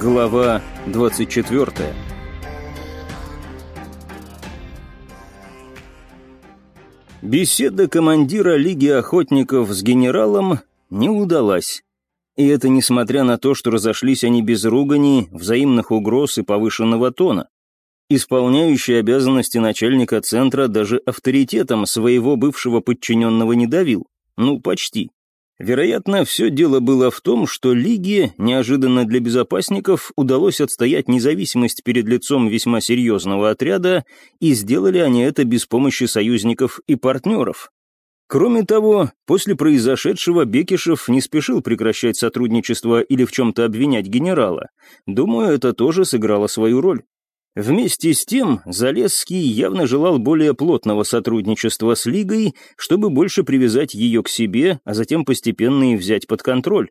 Глава 24 Беседа командира Лиги охотников с генералом не удалась. И это несмотря на то, что разошлись они без ругани, взаимных угроз и повышенного тона. Исполняющий обязанности начальника центра даже авторитетом своего бывшего подчиненного не давил. Ну, почти. Вероятно, все дело было в том, что Лиге, неожиданно для безопасников, удалось отстоять независимость перед лицом весьма серьезного отряда, и сделали они это без помощи союзников и партнеров. Кроме того, после произошедшего Бекишев не спешил прекращать сотрудничество или в чем-то обвинять генерала. Думаю, это тоже сыграло свою роль. Вместе с тем, Залесский явно желал более плотного сотрудничества с Лигой, чтобы больше привязать ее к себе, а затем постепенно и взять под контроль.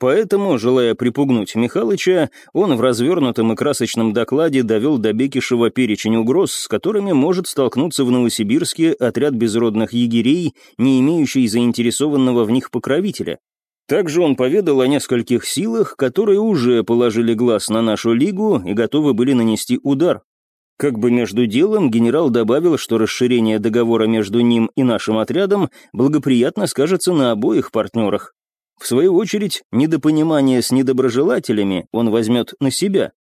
Поэтому, желая припугнуть Михалыча, он в развернутом и красочном докладе довел до Бекишева перечень угроз, с которыми может столкнуться в Новосибирске отряд безродных егерей, не имеющий заинтересованного в них покровителя. Также он поведал о нескольких силах, которые уже положили глаз на нашу лигу и готовы были нанести удар. Как бы между делом генерал добавил, что расширение договора между ним и нашим отрядом благоприятно скажется на обоих партнерах. В свою очередь, недопонимание с недоброжелателями он возьмет на себя.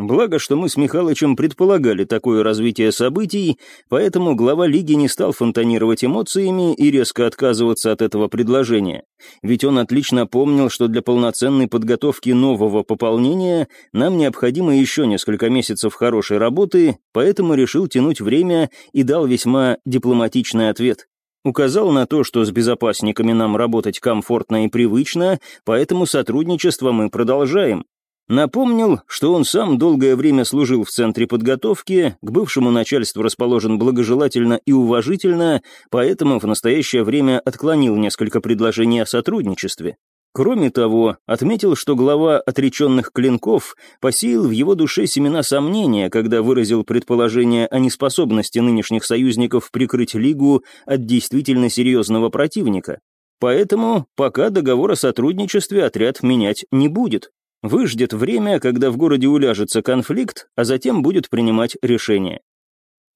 Благо, что мы с Михалычем предполагали такое развитие событий, поэтому глава лиги не стал фонтанировать эмоциями и резко отказываться от этого предложения. Ведь он отлично помнил, что для полноценной подготовки нового пополнения нам необходимо еще несколько месяцев хорошей работы, поэтому решил тянуть время и дал весьма дипломатичный ответ. Указал на то, что с безопасниками нам работать комфортно и привычно, поэтому сотрудничество мы продолжаем. Напомнил, что он сам долгое время служил в центре подготовки, к бывшему начальству расположен благожелательно и уважительно, поэтому в настоящее время отклонил несколько предложений о сотрудничестве. Кроме того, отметил, что глава отреченных клинков посеял в его душе семена сомнения, когда выразил предположение о неспособности нынешних союзников прикрыть Лигу от действительно серьезного противника. Поэтому пока договор о сотрудничестве отряд менять не будет. Выждет время, когда в городе уляжется конфликт, а затем будет принимать решение.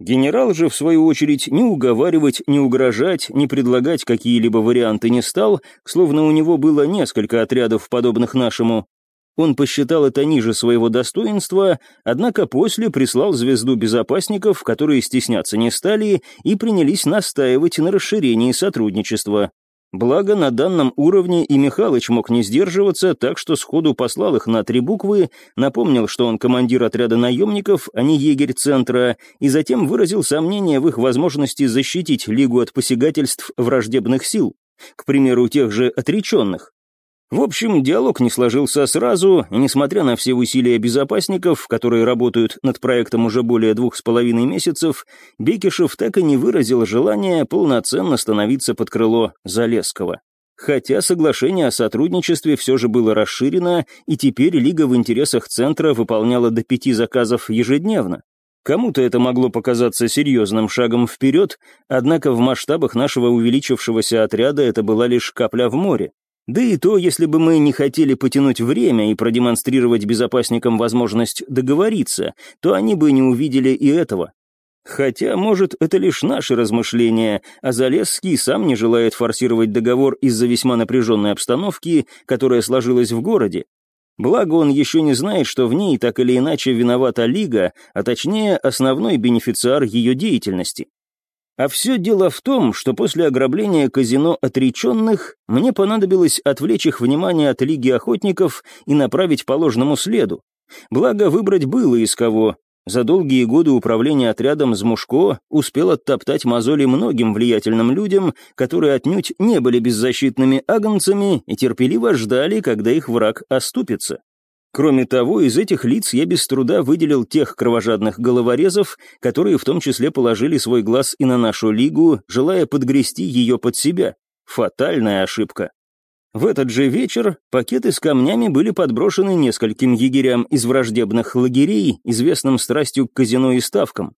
Генерал же, в свою очередь, ни уговаривать, ни угрожать, ни предлагать какие-либо варианты не стал, словно у него было несколько отрядов, подобных нашему. Он посчитал это ниже своего достоинства, однако после прислал звезду безопасников, которые стесняться не стали и принялись настаивать на расширении сотрудничества. Благо, на данном уровне и Михалыч мог не сдерживаться, так что сходу послал их на три буквы, напомнил, что он командир отряда наемников, а не егерь центра, и затем выразил сомнение в их возможности защитить Лигу от посягательств враждебных сил, к примеру, тех же отреченных. В общем, диалог не сложился сразу, и несмотря на все усилия безопасников, которые работают над проектом уже более двух с половиной месяцев, Бекишев так и не выразил желания полноценно становиться под крыло Залесского. Хотя соглашение о сотрудничестве все же было расширено, и теперь Лига в интересах Центра выполняла до пяти заказов ежедневно. Кому-то это могло показаться серьезным шагом вперед, однако в масштабах нашего увеличившегося отряда это была лишь капля в море. Да и то, если бы мы не хотели потянуть время и продемонстрировать безопасникам возможность договориться, то они бы не увидели и этого. Хотя, может, это лишь наши размышления, а Залесский сам не желает форсировать договор из-за весьма напряженной обстановки, которая сложилась в городе. Благо он еще не знает, что в ней так или иначе виновата Лига, а точнее основной бенефициар ее деятельности. А все дело в том, что после ограбления казино отреченных мне понадобилось отвлечь их внимание от Лиги Охотников и направить по ложному следу. Благо, выбрать было из кого. За долгие годы управления отрядом Змушко успел оттоптать мозоли многим влиятельным людям, которые отнюдь не были беззащитными агнцами и терпеливо ждали, когда их враг оступится. Кроме того, из этих лиц я без труда выделил тех кровожадных головорезов, которые в том числе положили свой глаз и на нашу лигу, желая подгрести ее под себя. Фатальная ошибка. В этот же вечер пакеты с камнями были подброшены нескольким егерям из враждебных лагерей, известным страстью к казино и ставкам.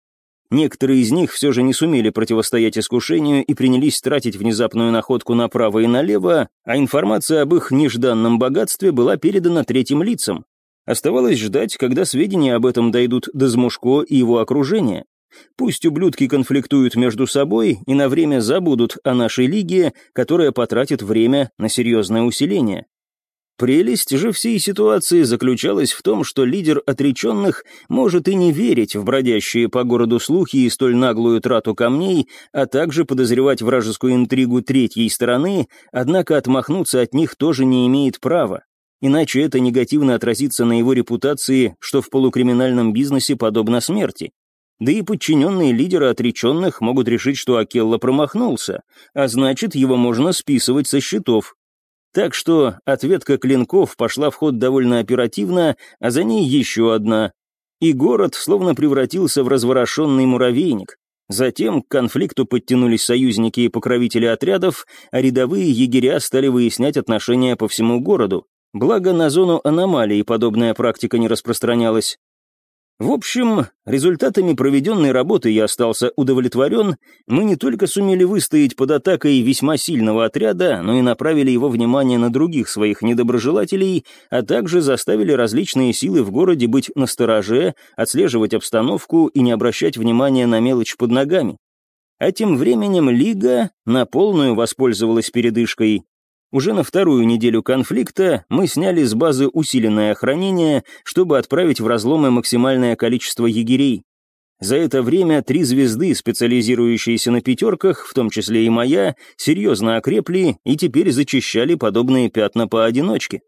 Некоторые из них все же не сумели противостоять искушению и принялись тратить внезапную находку направо и налево, а информация об их нежданном богатстве была передана третьим лицам. Оставалось ждать, когда сведения об этом дойдут до Змушко и его окружения. Пусть ублюдки конфликтуют между собой и на время забудут о нашей лиге, которая потратит время на серьезное усиление. Прелесть же всей ситуации заключалась в том, что лидер отреченных может и не верить в бродящие по городу слухи и столь наглую трату камней, а также подозревать вражескую интригу третьей стороны, однако отмахнуться от них тоже не имеет права. Иначе это негативно отразится на его репутации, что в полукриминальном бизнесе подобно смерти. Да и подчиненные лидера отреченных могут решить, что Акелла промахнулся, а значит, его можно списывать со счетов, так что ответка клинков пошла в ход довольно оперативно, а за ней еще одна. И город словно превратился в разворошенный муравейник. Затем к конфликту подтянулись союзники и покровители отрядов, а рядовые егеря стали выяснять отношения по всему городу. Благо, на зону аномалии подобная практика не распространялась. В общем, результатами проведенной работы я остался удовлетворен. Мы не только сумели выстоять под атакой весьма сильного отряда, но и направили его внимание на других своих недоброжелателей, а также заставили различные силы в городе быть настороже, отслеживать обстановку и не обращать внимания на мелочь под ногами. А тем временем Лига на полную воспользовалась передышкой. Уже на вторую неделю конфликта мы сняли с базы усиленное охранение, чтобы отправить в разломы максимальное количество егерей. За это время три звезды, специализирующиеся на пятерках, в том числе и моя, серьезно окрепли и теперь зачищали подобные пятна поодиночке.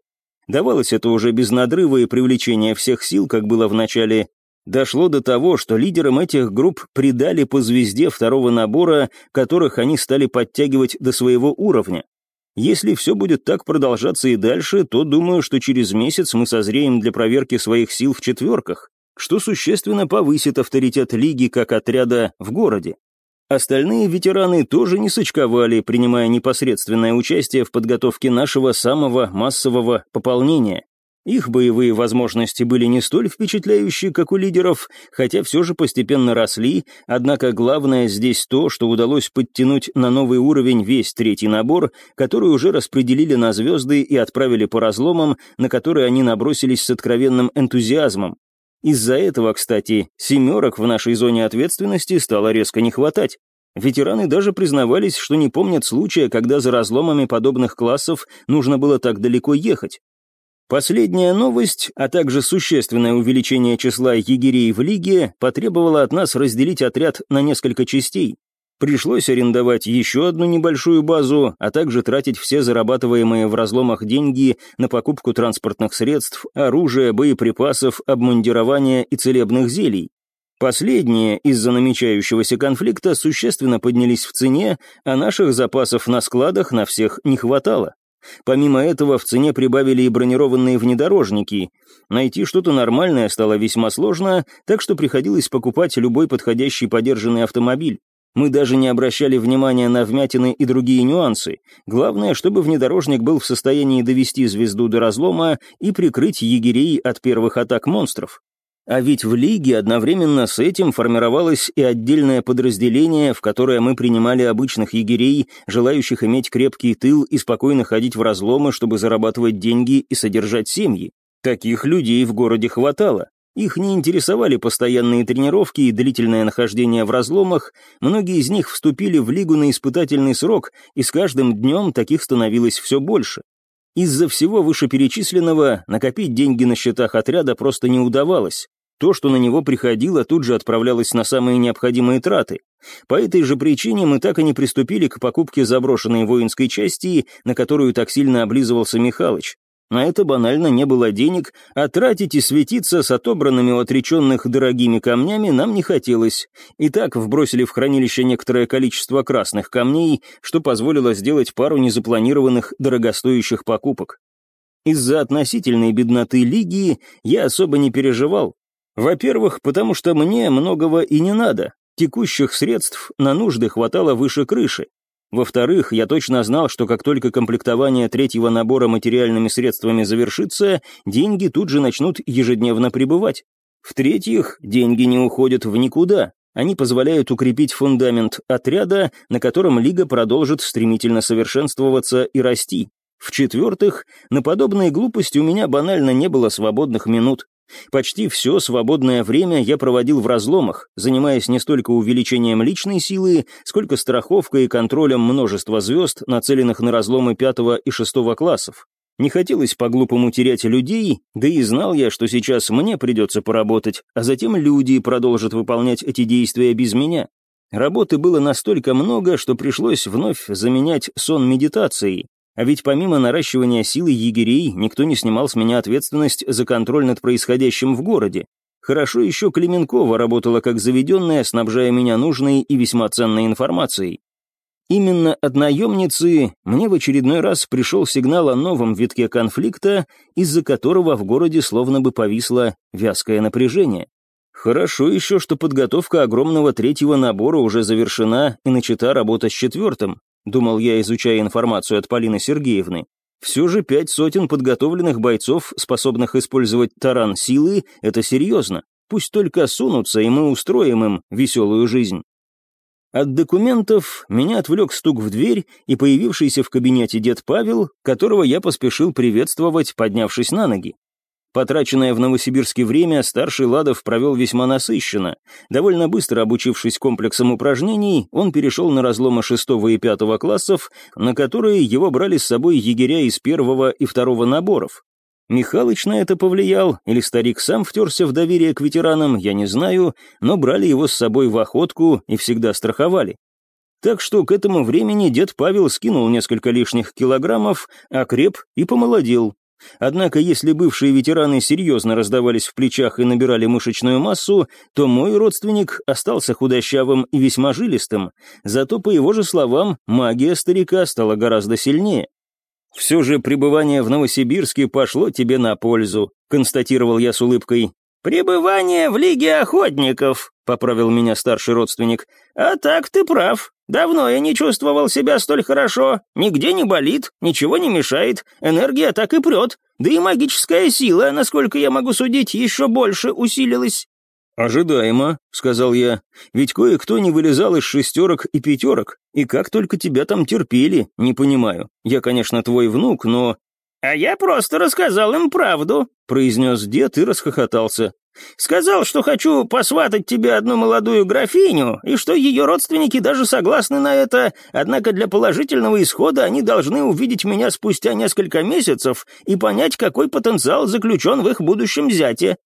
Давалось это уже без надрыва и привлечения всех сил, как было в начале. Дошло до того, что лидерам этих групп придали по звезде второго набора, которых они стали подтягивать до своего уровня. Если все будет так продолжаться и дальше, то думаю, что через месяц мы созреем для проверки своих сил в четверках, что существенно повысит авторитет Лиги как отряда в городе. Остальные ветераны тоже не сочковали, принимая непосредственное участие в подготовке нашего самого массового пополнения. Их боевые возможности были не столь впечатляющие, как у лидеров, хотя все же постепенно росли, однако главное здесь то, что удалось подтянуть на новый уровень весь третий набор, который уже распределили на звезды и отправили по разломам, на которые они набросились с откровенным энтузиазмом. Из-за этого, кстати, семерок в нашей зоне ответственности стало резко не хватать. Ветераны даже признавались, что не помнят случая, когда за разломами подобных классов нужно было так далеко ехать. Последняя новость, а также существенное увеличение числа егерей в лиге потребовало от нас разделить отряд на несколько частей. Пришлось арендовать еще одну небольшую базу, а также тратить все зарабатываемые в разломах деньги на покупку транспортных средств, оружия, боеприпасов, обмундирования и целебных зелий. Последние из-за намечающегося конфликта существенно поднялись в цене, а наших запасов на складах на всех не хватало. Помимо этого, в цене прибавили и бронированные внедорожники. Найти что-то нормальное стало весьма сложно, так что приходилось покупать любой подходящий подержанный автомобиль. Мы даже не обращали внимания на вмятины и другие нюансы. Главное, чтобы внедорожник был в состоянии довести звезду до разлома и прикрыть егерей от первых атак монстров. А ведь в Лиге одновременно с этим формировалось и отдельное подразделение, в которое мы принимали обычных егерей, желающих иметь крепкий тыл и спокойно ходить в разломы, чтобы зарабатывать деньги и содержать семьи. Таких людей в городе хватало. Их не интересовали постоянные тренировки и длительное нахождение в разломах, многие из них вступили в Лигу на испытательный срок, и с каждым днем таких становилось все больше. Из-за всего вышеперечисленного накопить деньги на счетах отряда просто не удавалось. То, что на него приходило, тут же отправлялось на самые необходимые траты. По этой же причине мы так и не приступили к покупке заброшенной воинской части, на которую так сильно облизывался Михалыч. На это банально не было денег, а тратить и светиться с отобранными у отреченных дорогими камнями нам не хотелось. И так вбросили в хранилище некоторое количество красных камней, что позволило сделать пару незапланированных дорогостоящих покупок. Из-за относительной бедноты Лигии я особо не переживал, во-первых, потому что мне многого и не надо. Текущих средств на нужды хватало выше крыши. Во-вторых, я точно знал, что как только комплектование третьего набора материальными средствами завершится, деньги тут же начнут ежедневно прибывать. В-третьих, деньги не уходят в никуда. Они позволяют укрепить фундамент отряда, на котором Лига продолжит стремительно совершенствоваться и расти. В-четвертых, на подобные глупости у меня банально не было свободных минут. Почти все свободное время я проводил в разломах, занимаясь не столько увеличением личной силы, сколько страховкой и контролем множества звезд, нацеленных на разломы пятого и шестого классов. Не хотелось по-глупому терять людей, да и знал я, что сейчас мне придется поработать, а затем люди продолжат выполнять эти действия без меня. Работы было настолько много, что пришлось вновь заменять сон медитацией, а ведь помимо наращивания силы егерей, никто не снимал с меня ответственность за контроль над происходящим в городе. Хорошо еще Клеменкова работала как заведенная, снабжая меня нужной и весьма ценной информацией. Именно от наемницы мне в очередной раз пришел сигнал о новом витке конфликта, из-за которого в городе словно бы повисло вязкое напряжение. Хорошо еще, что подготовка огромного третьего набора уже завершена и начата работа с четвертым думал я, изучая информацию от Полины Сергеевны. Все же пять сотен подготовленных бойцов, способных использовать таран силы, это серьезно. Пусть только сунутся, и мы устроим им веселую жизнь. От документов меня отвлек стук в дверь и появившийся в кабинете дед Павел, которого я поспешил приветствовать, поднявшись на ноги. Потраченное в Новосибирске время старший Ладов провел весьма насыщенно. Довольно быстро обучившись комплексам упражнений, он перешел на разломы шестого и пятого классов, на которые его брали с собой егеря из первого и второго наборов. Михалыч на это повлиял, или старик сам втерся в доверие к ветеранам, я не знаю, но брали его с собой в охотку и всегда страховали. Так что к этому времени дед Павел скинул несколько лишних килограммов, окреп и помолодел, Однако, если бывшие ветераны серьезно раздавались в плечах и набирали мышечную массу, то мой родственник остался худощавым и весьма жилистым, зато, по его же словам, магия старика стала гораздо сильнее. «Все же пребывание в Новосибирске пошло тебе на пользу», констатировал я с улыбкой. «Пребывание в Лиге Охотников», — поправил меня старший родственник. «А так ты прав. Давно я не чувствовал себя столь хорошо. Нигде не болит, ничего не мешает, энергия так и прет. Да и магическая сила, насколько я могу судить, еще больше усилилась». «Ожидаемо», — сказал я, — «ведь кое-кто не вылезал из шестерок и пятерок, и как только тебя там терпели, не понимаю. Я, конечно, твой внук, но «А я просто рассказал им правду», — произнес дед и расхохотался. «Сказал, что хочу посватать тебе одну молодую графиню, и что ее родственники даже согласны на это, однако для положительного исхода они должны увидеть меня спустя несколько месяцев и понять, какой потенциал заключен в их будущем зяте».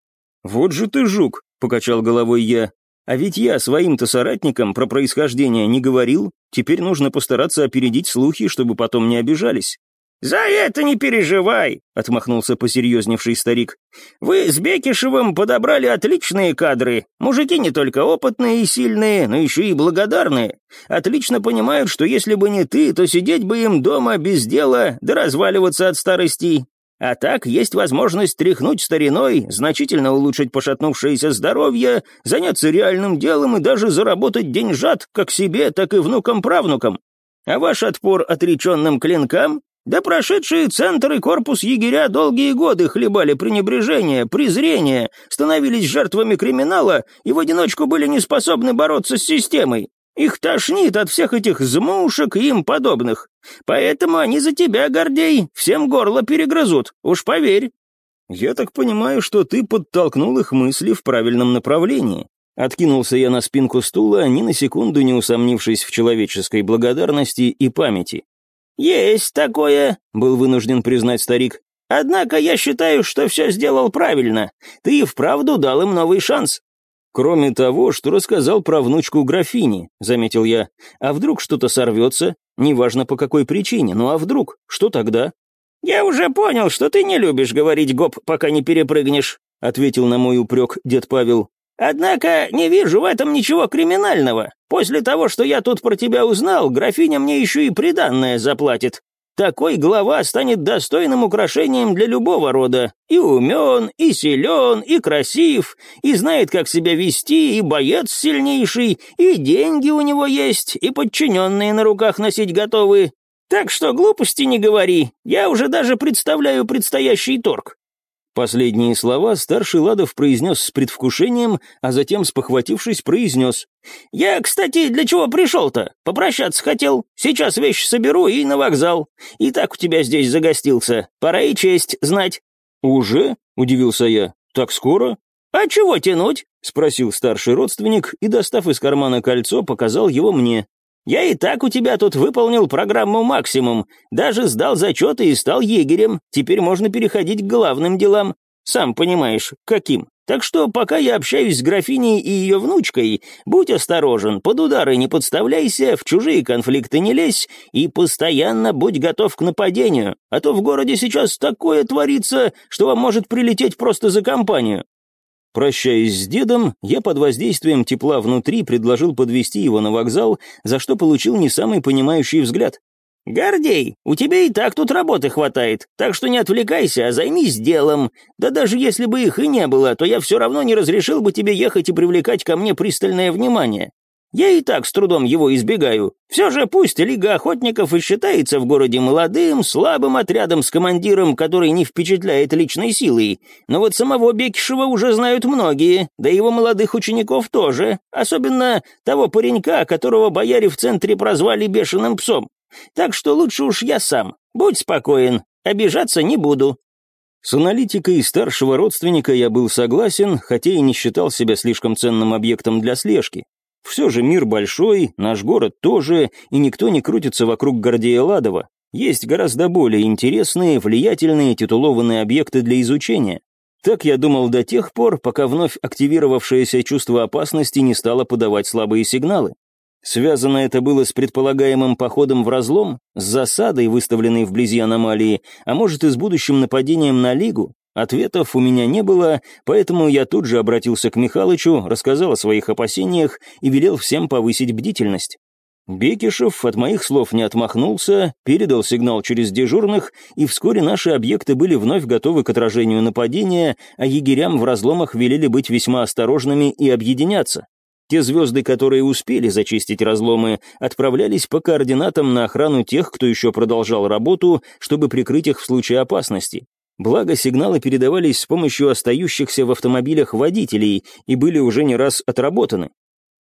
«Вот же ты жук», — покачал головой я. «А ведь я своим-то соратникам про происхождение не говорил, теперь нужно постараться опередить слухи, чтобы потом не обижались». «За это не переживай», — отмахнулся посерьезневший старик. «Вы с Бекишевым подобрали отличные кадры. Мужики не только опытные и сильные, но еще и благодарные. Отлично понимают, что если бы не ты, то сидеть бы им дома без дела, да разваливаться от старости. А так есть возможность тряхнуть стариной, значительно улучшить пошатнувшееся здоровье, заняться реальным делом и даже заработать деньжат как себе, так и внукам-правнукам. А ваш отпор отреченным клинкам да прошедшие центр и корпус егеря долгие годы хлебали пренебрежение, презрение, становились жертвами криминала и в одиночку были не способны бороться с системой. Их тошнит от всех этих змушек и им подобных. Поэтому они за тебя, Гордей, всем горло перегрызут, уж поверь. Я так понимаю, что ты подтолкнул их мысли в правильном направлении. Откинулся я на спинку стула, ни на секунду не усомнившись в человеческой благодарности и памяти. «Есть такое», — был вынужден признать старик. «Однако я считаю, что все сделал правильно. Ты и вправду дал им новый шанс». «Кроме того, что рассказал про внучку графини», — заметил я. «А вдруг что-то сорвется? Неважно по какой причине, ну а вдруг? Что тогда?» «Я уже понял, что ты не любишь говорить гоп, пока не перепрыгнешь», — ответил на мой упрек дед Павел. Однако не вижу в этом ничего криминального. После того, что я тут про тебя узнал, графиня мне еще и приданное заплатит. Такой глава станет достойным украшением для любого рода. И умен, и силен, и красив, и знает, как себя вести, и боец сильнейший, и деньги у него есть, и подчиненные на руках носить готовы. Так что глупости не говори, я уже даже представляю предстоящий торг. Последние слова старший Ладов произнес с предвкушением, а затем, спохватившись, произнес. «Я, кстати, для чего пришел-то? Попрощаться хотел. Сейчас вещи соберу и на вокзал. И так у тебя здесь загостился. Пора и честь знать». «Уже?» — удивился я. «Так скоро?» «А чего тянуть?» — спросил старший родственник и, достав из кармана кольцо, показал его мне. «Я и так у тебя тут выполнил программу «Максимум», даже сдал зачеты и стал егерем, теперь можно переходить к главным делам. Сам понимаешь, каким. Так что, пока я общаюсь с графиней и ее внучкой, будь осторожен, под удары не подставляйся, в чужие конфликты не лезь и постоянно будь готов к нападению, а то в городе сейчас такое творится, что вам может прилететь просто за компанию. Прощаясь с дедом, я под воздействием тепла внутри предложил подвести его на вокзал, за что получил не самый понимающий взгляд. «Гордей, у тебя и так тут работы хватает, так что не отвлекайся, а займись делом. Да даже если бы их и не было, то я все равно не разрешил бы тебе ехать и привлекать ко мне пристальное внимание. Я и так с трудом его избегаю. Все же пусть Лига Охотников и считается в городе молодым, слабым отрядом с командиром, который не впечатляет личной силой. Но вот самого Бекишева уже знают многие, да его молодых учеников тоже. Особенно того паренька, которого бояре в центре прозвали бешеным псом. Так что лучше уж я сам. Будь спокоен, обижаться не буду. С аналитикой старшего родственника я был согласен, хотя и не считал себя слишком ценным объектом для слежки. Все же мир большой, наш город тоже, и никто не крутится вокруг Гордея Ладова. Есть гораздо более интересные, влиятельные, титулованные объекты для изучения. Так я думал до тех пор, пока вновь активировавшееся чувство опасности не стало подавать слабые сигналы. Связано это было с предполагаемым походом в разлом, с засадой, выставленной вблизи аномалии, а может и с будущим нападением на Лигу, Ответов у меня не было, поэтому я тут же обратился к Михалычу, рассказал о своих опасениях и велел всем повысить бдительность. Бекишев от моих слов не отмахнулся, передал сигнал через дежурных, и вскоре наши объекты были вновь готовы к отражению нападения, а егерям в разломах велели быть весьма осторожными и объединяться. Те звезды, которые успели зачистить разломы, отправлялись по координатам на охрану тех, кто еще продолжал работу, чтобы прикрыть их в случае опасности. Благо, сигналы передавались с помощью остающихся в автомобилях водителей и были уже не раз отработаны.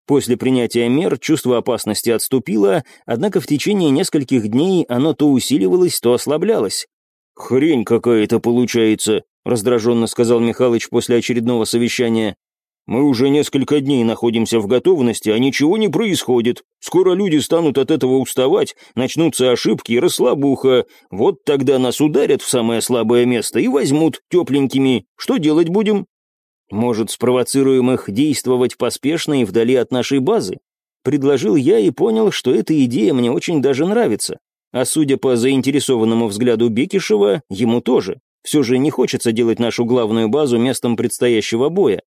После принятия мер чувство опасности отступило, однако в течение нескольких дней оно то усиливалось, то ослаблялось. «Хрень какая-то получается», — раздраженно сказал Михалыч после очередного совещания. Мы уже несколько дней находимся в готовности, а ничего не происходит. Скоро люди станут от этого уставать, начнутся ошибки и расслабуха. Вот тогда нас ударят в самое слабое место и возьмут тепленькими. Что делать будем? Может, спровоцируем их действовать поспешно и вдали от нашей базы? Предложил я и понял, что эта идея мне очень даже нравится. А судя по заинтересованному взгляду Бекишева, ему тоже. Все же не хочется делать нашу главную базу местом предстоящего боя.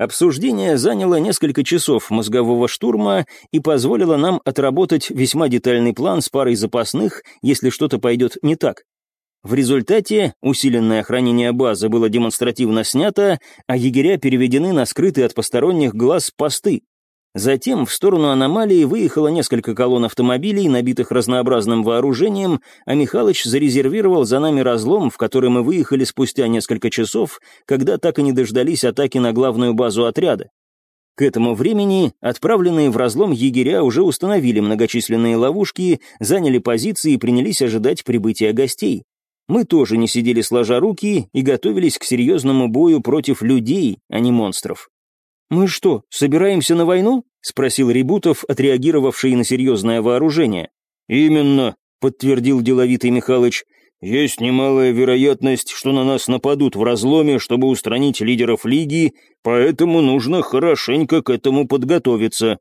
Обсуждение заняло несколько часов мозгового штурма и позволило нам отработать весьма детальный план с парой запасных, если что-то пойдет не так. В результате усиленное хранение базы было демонстративно снято, а егеря переведены на скрытые от посторонних глаз посты. Затем в сторону аномалии выехало несколько колонн автомобилей, набитых разнообразным вооружением, а Михалыч зарезервировал за нами разлом, в который мы выехали спустя несколько часов, когда так и не дождались атаки на главную базу отряда. К этому времени отправленные в разлом егеря уже установили многочисленные ловушки, заняли позиции и принялись ожидать прибытия гостей. Мы тоже не сидели сложа руки и готовились к серьезному бою против людей, а не монстров. «Мы что, собираемся на войну?» — спросил Рибутов, отреагировавший на серьезное вооружение. «Именно», — подтвердил деловитый Михалыч. «Есть немалая вероятность, что на нас нападут в разломе, чтобы устранить лидеров Лиги, поэтому нужно хорошенько к этому подготовиться».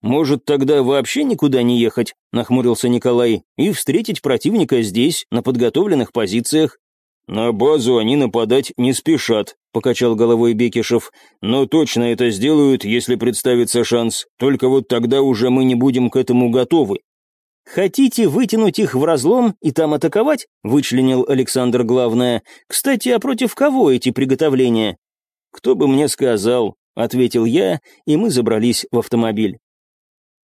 «Может, тогда вообще никуда не ехать?» — нахмурился Николай. «И встретить противника здесь, на подготовленных позициях?» «На базу они нападать не спешат», — покачал головой Бекишев. «Но точно это сделают, если представится шанс. Только вот тогда уже мы не будем к этому готовы». «Хотите вытянуть их в разлом и там атаковать?» — вычленил Александр главное. «Кстати, а против кого эти приготовления?» «Кто бы мне сказал?» — ответил я, и мы забрались в автомобиль.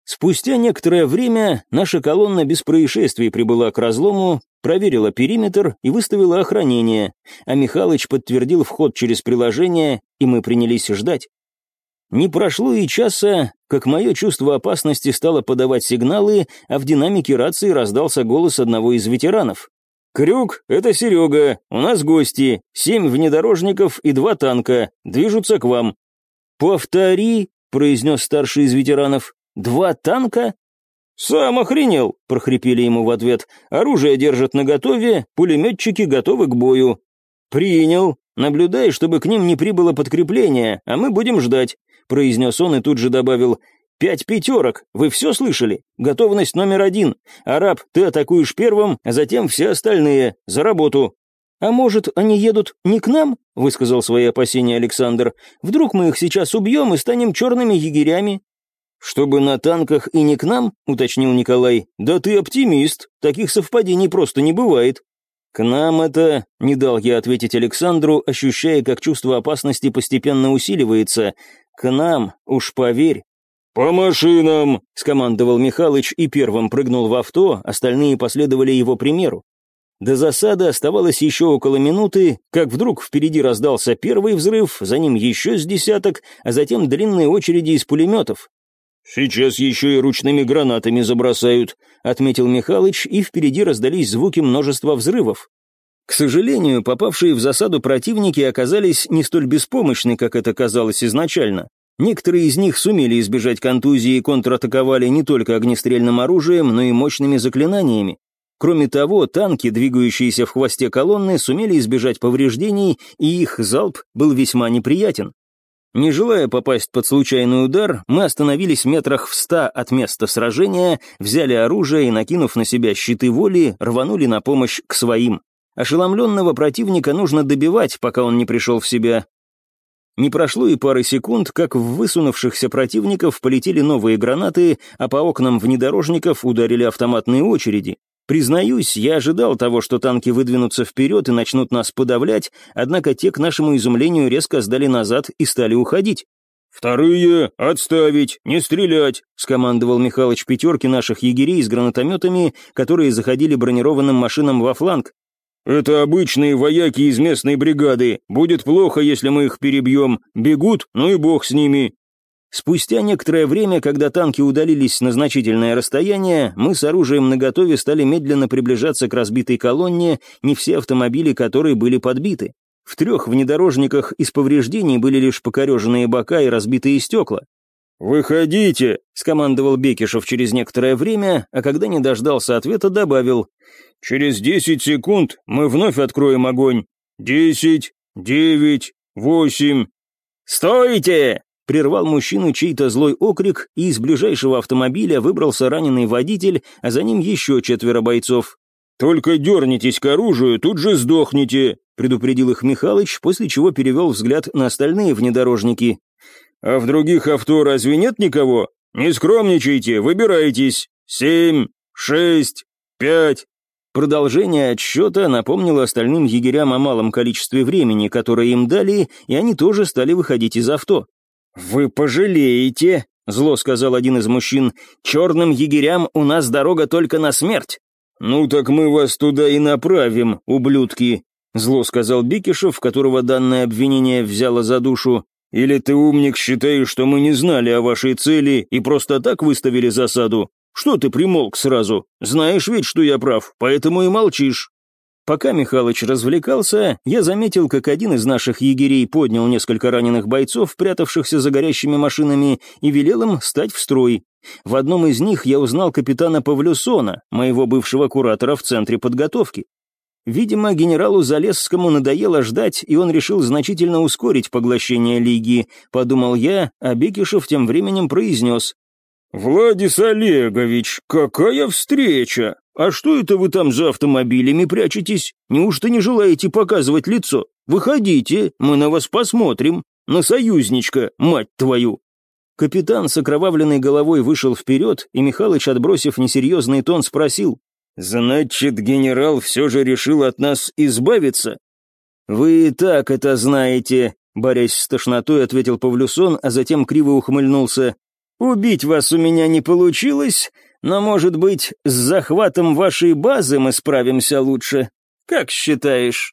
Спустя некоторое время наша колонна без происшествий прибыла к разлому, проверила периметр и выставила охранение, а Михалыч подтвердил вход через приложение, и мы принялись ждать. Не прошло и часа, как мое чувство опасности стало подавать сигналы, а в динамике рации раздался голос одного из ветеранов. «Крюк, это Серега, у нас гости, семь внедорожников и два танка, движутся к вам». «Повтори», — произнес старший из ветеранов, — «два танка?» «Сам охренел», — прохрипели ему в ответ. «Оружие держат наготове, пулеметчики готовы к бою». «Принял. Наблюдай, чтобы к ним не прибыло подкрепление, а мы будем ждать произнес он и тут же добавил «Пять пятерок, вы все слышали? Готовность номер один. Араб, ты атакуешь первым, а затем все остальные. За работу». «А может, они едут не к нам?» — высказал свои опасения Александр. «Вдруг мы их сейчас убьем и станем черными егерями?» «Чтобы на танках и не к нам?» — уточнил Николай. «Да ты оптимист. Таких совпадений просто не бывает». «К нам это...» — не дал я ответить Александру, ощущая, как чувство опасности постепенно усиливается. «К нам, уж поверь». «По машинам!» — скомандовал Михалыч и первым прыгнул в авто, остальные последовали его примеру. До засады оставалось еще около минуты, как вдруг впереди раздался первый взрыв, за ним еще с десяток, а затем длинные очереди из пулеметов. «Сейчас еще и ручными гранатами забросают», — отметил Михалыч, и впереди раздались звуки множества взрывов. К сожалению, попавшие в засаду противники оказались не столь беспомощны, как это казалось изначально. Некоторые из них сумели избежать контузии и контратаковали не только огнестрельным оружием, но и мощными заклинаниями. Кроме того, танки, двигающиеся в хвосте колонны, сумели избежать повреждений, и их залп был весьма неприятен. Не желая попасть под случайный удар, мы остановились метрах в ста от места сражения, взяли оружие и, накинув на себя щиты воли, рванули на помощь к своим. Ошеломленного противника нужно добивать, пока он не пришел в себя. Не прошло и пары секунд, как в высунувшихся противников полетели новые гранаты, а по окнам внедорожников ударили автоматные очереди. Признаюсь, я ожидал того, что танки выдвинутся вперед и начнут нас подавлять, однако те, к нашему изумлению, резко сдали назад и стали уходить. «Вторые, отставить, не стрелять», — скомандовал Михалыч пятерки наших егерей с гранатометами, которые заходили бронированным машинам во фланг. «Это обычные вояки из местной бригады. Будет плохо, если мы их перебьем. Бегут, ну и бог с ними». Спустя некоторое время, когда танки удалились на значительное расстояние, мы с оружием наготове стали медленно приближаться к разбитой колонне, не все автомобили которой были подбиты. В трех внедорожниках из повреждений были лишь покореженные бока и разбитые стекла. «Выходите!» — скомандовал Бекишев через некоторое время, а когда не дождался ответа, добавил. «Через десять секунд мы вновь откроем огонь. Десять, девять, восемь...» «Стойте!» Прервал мужчину чей-то злой окрик, и из ближайшего автомобиля выбрался раненый водитель, а за ним еще четверо бойцов. «Только дернитесь к оружию, тут же сдохнете», — предупредил их Михалыч, после чего перевел взгляд на остальные внедорожники. «А в других авто разве нет никого? Не скромничайте, выбирайтесь. Семь, шесть, пять...» Продолжение отсчета напомнило остальным егерям о малом количестве времени, которое им дали, и они тоже стали выходить из авто. «Вы пожалеете», — зло сказал один из мужчин, «черным егерям у нас дорога только на смерть». «Ну так мы вас туда и направим, ублюдки», — зло сказал Бикишев, которого данное обвинение взяло за душу. «Или ты, умник, считаешь, что мы не знали о вашей цели и просто так выставили засаду? Что ты примолк сразу? Знаешь ведь, что я прав, поэтому и молчишь». Пока Михалыч развлекался, я заметил, как один из наших егерей поднял несколько раненых бойцов, прятавшихся за горящими машинами, и велел им стать в строй. В одном из них я узнал капитана Павлюсона, моего бывшего куратора в центре подготовки. Видимо, генералу Залесскому надоело ждать, и он решил значительно ускорить поглощение Лиги, подумал я, а Бекишев тем временем произнес. «Владис Олегович, какая встреча! А что это вы там за автомобилями прячетесь? Неужто не желаете показывать лицо? Выходите, мы на вас посмотрим. На союзничка, мать твою!» Капитан с окровавленной головой вышел вперед, и Михалыч, отбросив несерьезный тон, спросил. «Значит, генерал все же решил от нас избавиться?» «Вы и так это знаете», — борясь с тошнотой, ответил Павлюсон, а затем криво ухмыльнулся. Убить вас у меня не получилось, Но, может быть, с захватом вашей базы мы справимся лучше? Как считаешь?»